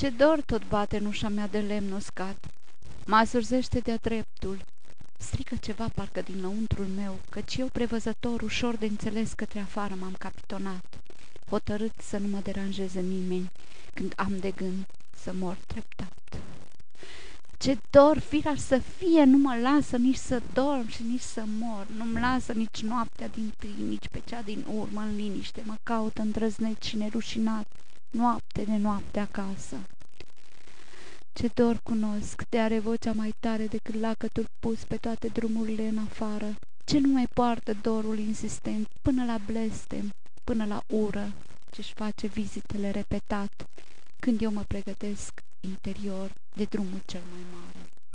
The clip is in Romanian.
Ce dor tot bate în ușa mea de lemn uscat. Mă azurzește de-a dreptul. Strică ceva parcă din lăuntrul meu, căci eu prevăzător, ușor de înțeles către afară m-am capitonat, hotărât să nu mă deranjeze nimeni, când am de gând să mor treptat. Ce dor, firar să fie, nu mă lasă nici să dorm și nici să mor, nu-mi lasă nici noaptea din tâi, nici pe cea din urmă în liniște, mă caută îndrăzneț și nerușinat, noapte de noapte acasă. Ce dor cunosc, de are vocea mai tare decât lacătul pus pe toate drumurile în afară. Ce nu mai poartă dorul insistent până la blestem, până la ură, ce-și face vizitele repetat, când eu mă pregătesc interior de drumul cel mai mare.